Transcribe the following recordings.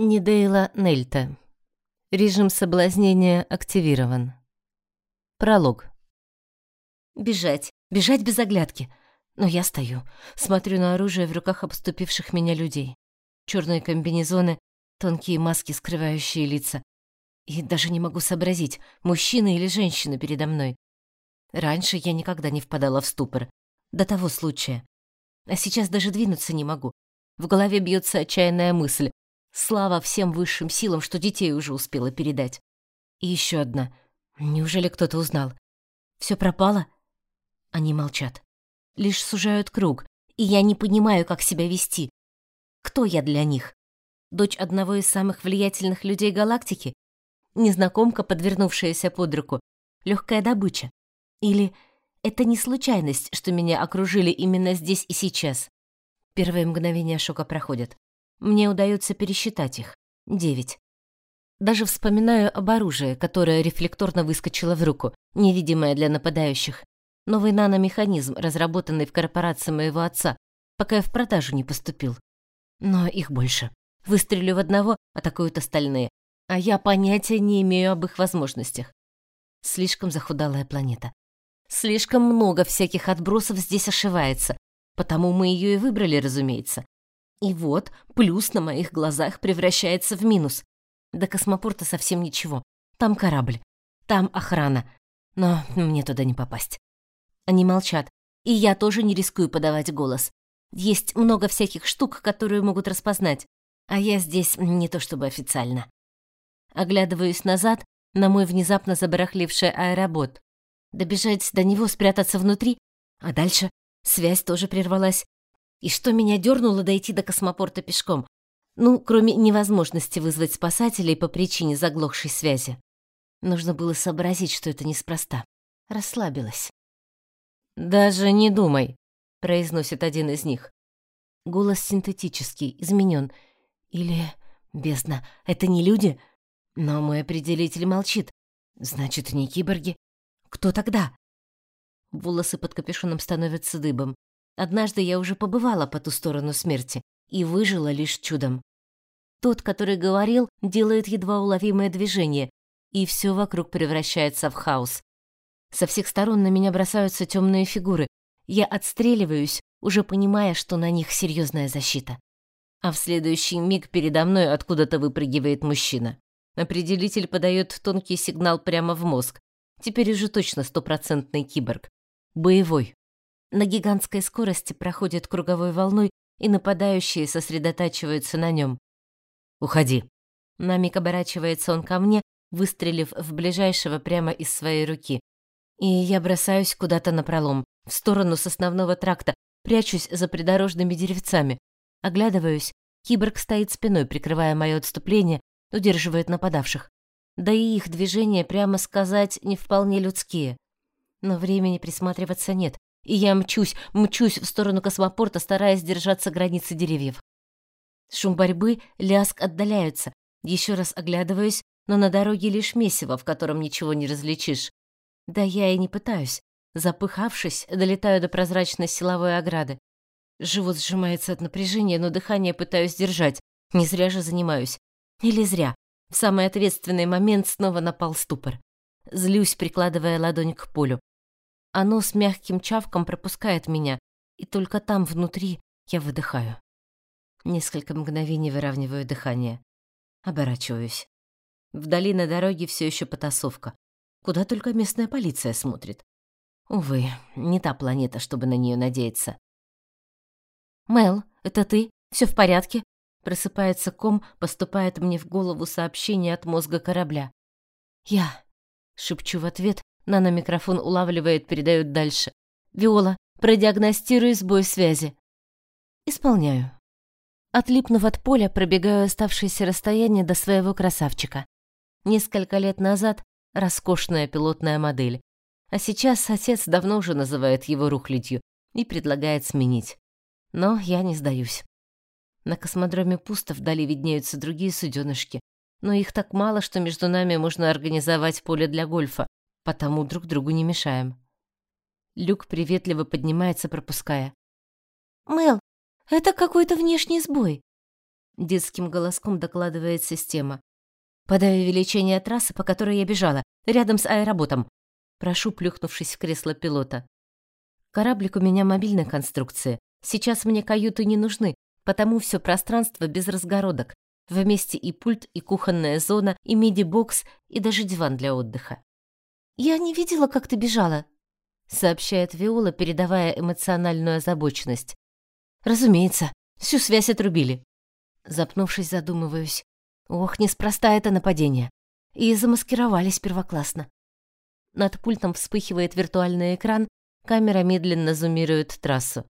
Нидейла Нельта. Режим соблазнения активирован. Пролог. Бежать, бежать без оглядки. Но я стою, смотрю на оружие в руках обступивших меня людей. Черные комбинезоны, тонкие маски, скрывающие лица. И даже не могу сообразить, мужчина или женщина передо мной. Раньше я никогда не впадала в ступор. До того случая. А сейчас даже двинуться не могу. В голове бьется отчаянная мысль. Слава всем высшим силам, что детей уже успела передать. И еще одна. Неужели кто-то узнал? Все пропало? Они молчат. Лишь сужают круг, и я не понимаю, как себя вести. Кто я для них? Дочь одного из самых влиятельных людей галактики? Незнакомка, подвернувшаяся под руку? Легкая добыча? Или это не случайность, что меня окружили именно здесь и сейчас? Первые мгновения шока проходят. Мне удается пересчитать их. Девять. Даже вспоминаю об оружии, которое рефлекторно выскочило в руку, невидимое для нападающих. Новый наномеханизм, разработанный в корпорации моего отца, пока я в продажу не поступил. Но их больше. Выстрелю в одного, атакуют остальные. А я понятия не имею об их возможностях. Слишком захудалая планета. Слишком много всяких отбросов здесь ошивается, потому мы ее и выбрали, разумеется. И вот, плюс на моих глазах превращается в минус. До космопорта совсем ничего. Там корабль, там охрана. Но мне туда не попасть. Они молчат, и я тоже не рискую подавать голос. Есть много всяких штук, которые могут распознать, а я здесь не то чтобы официально. Оглядываюсь назад на мой внезапно забарахливший аэробот. Добежать до него, спрятаться внутри, а дальше связь тоже прервалась. И что меня дернуло дойти до космопорта пешком? Ну, кроме невозможности вызвать спасателей по причине заглохшей связи. Нужно было сообразить, что это неспроста. Расслабилась. «Даже не думай», — произносит один из них. Голос синтетический, изменен. Или... Бездна, это не люди? Но мой определитель молчит. Значит, не киборги. Кто тогда? Волосы под капюшоном становятся дыбом. Однажды я уже побывала по ту сторону смерти и выжила лишь чудом. Тот, который говорил, делает едва уловимое движение, и все вокруг превращается в хаос. Со всех сторон на меня бросаются темные фигуры. Я отстреливаюсь, уже понимая, что на них серьезная защита. А в следующий миг передо мной откуда-то выпрыгивает мужчина. Определитель подает тонкий сигнал прямо в мозг. Теперь уже точно стопроцентный киборг. Боевой. На гигантской скорости проходит круговой волной, и нападающие сосредотачиваются на нем. «Уходи!» На миг оборачивается он ко мне, выстрелив в ближайшего прямо из своей руки. И я бросаюсь куда-то напролом, в сторону с основного тракта, прячусь за придорожными деревцами. Оглядываюсь, киборг стоит спиной, прикрывая мое отступление, удерживает нападавших. Да и их движения, прямо сказать, не вполне людские. Но времени присматриваться нет и я мчусь, мчусь в сторону космопорта, стараясь держаться границы деревьев. Шум борьбы, ляск отдаляются. Еще раз оглядываюсь, но на дороге лишь месиво, в котором ничего не различишь. Да я и не пытаюсь. Запыхавшись, долетаю до прозрачной силовой ограды. Живот сжимается от напряжения, но дыхание пытаюсь держать. Не зря же занимаюсь. Или зря. В самый ответственный момент снова напал ступор. Злюсь, прикладывая ладонь к полю. Оно с мягким чавком пропускает меня, и только там, внутри, я выдыхаю. Несколько мгновений выравниваю дыхание. Оборачиваюсь. Вдали на дороге все еще потасовка. Куда только местная полиция смотрит. Увы, не та планета, чтобы на нее надеяться. «Мел, это ты? Все в порядке?» Просыпается ком, поступает мне в голову сообщение от мозга корабля. «Я», — шепчу в ответ, Наномикрофон улавливает, передает дальше. «Виола, продиагностируй сбой связи». «Исполняю». Отлипнув от поля, пробегаю оставшееся расстояние до своего красавчика. Несколько лет назад роскошная пилотная модель. А сейчас отец давно уже называет его рухлядью и предлагает сменить. Но я не сдаюсь. На космодроме пусто, вдали виднеются другие суденышки, но их так мало, что между нами можно организовать поле для гольфа, потому друг другу не мешаем. Люк приветливо поднимается, пропуская. «Мел, это какой-то внешний сбой». детским голоском докладывает система. Подаю увеличение трассы, по которой я бежала, рядом с аэроботом. Прошу, плюхнувшись в кресло пилота. Кораблик у меня мобильной конструкции. Сейчас мне каюты не нужны, потому все пространство без разгородок. Вместе и пульт, и кухонная зона, и миди-бокс, и даже диван для отдыха. «Я не видела, как ты бежала», — сообщает Виола, передавая эмоциональную озабоченность. «Разумеется, всю связь отрубили». Запнувшись, задумываюсь. Ох, неспроста это нападение. И замаскировались первоклассно. Над пультом вспыхивает виртуальный экран, камера медленно зумирует трассу.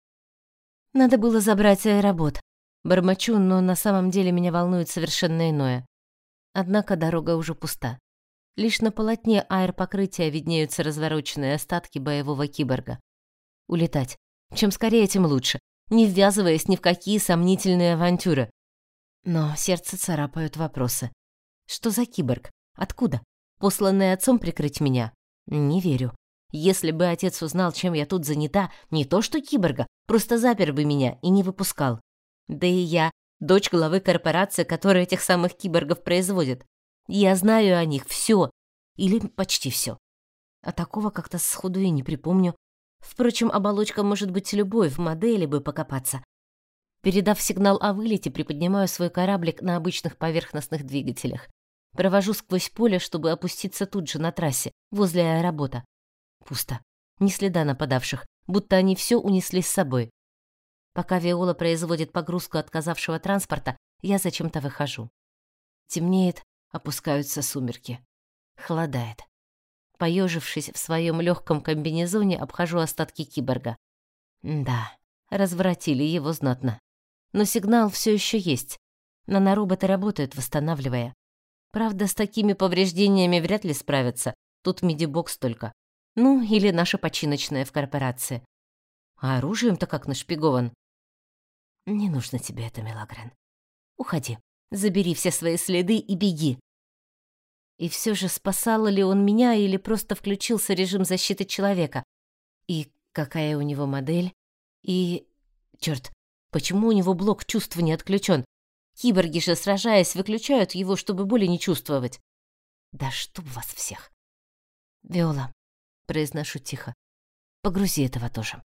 Надо было забрать аэробот. Бормочу, но на самом деле меня волнует совершенно иное. Однако дорога уже пуста. Лишь на полотне аэропокрытия виднеются развороченные остатки боевого киборга. Улетать. Чем скорее, тем лучше, не ввязываясь ни в какие сомнительные авантюры. Но сердце царапают вопросы. Что за киборг? Откуда? Посланный отцом прикрыть меня? Не верю. Если бы отец узнал, чем я тут занята, не то что киборга, просто запер бы меня и не выпускал. Да и я, дочь главы корпорации, которая этих самых киборгов производит. Я знаю о них все. Или почти все. А такого как-то сходу и не припомню. Впрочем, оболочка может быть любой, в модели бы покопаться. Передав сигнал о вылете, приподнимаю свой кораблик на обычных поверхностных двигателях. Провожу сквозь поле, чтобы опуститься тут же на трассе, возле аэробота. Пусто. Ни следа нападавших, будто они все унесли с собой. Пока Виола производит погрузку отказавшего транспорта, я зачем-то выхожу. Темнеет, опускаются сумерки. Холодает. Поежившись в своем легком комбинезоне, обхожу остатки киборга. Да, развратили его знатно. Но сигнал все еще есть. Нанороботы работают, восстанавливая. Правда, с такими повреждениями вряд ли справятся. Тут мидибокс только. Ну, или наша починочная в корпорации. А оружием-то как нашпигован. Не нужно тебе это, Мелагрен. Уходи, забери все свои следы и беги. И все же спасал ли он меня или просто включился режим защиты человека? И какая у него модель? И... Черт, почему у него блок чувств не отключен? Киборги же, сражаясь, выключают его, чтобы боли не чувствовать. Да чтоб вас всех. Виола, произношу тихо, погрузи этого тоже.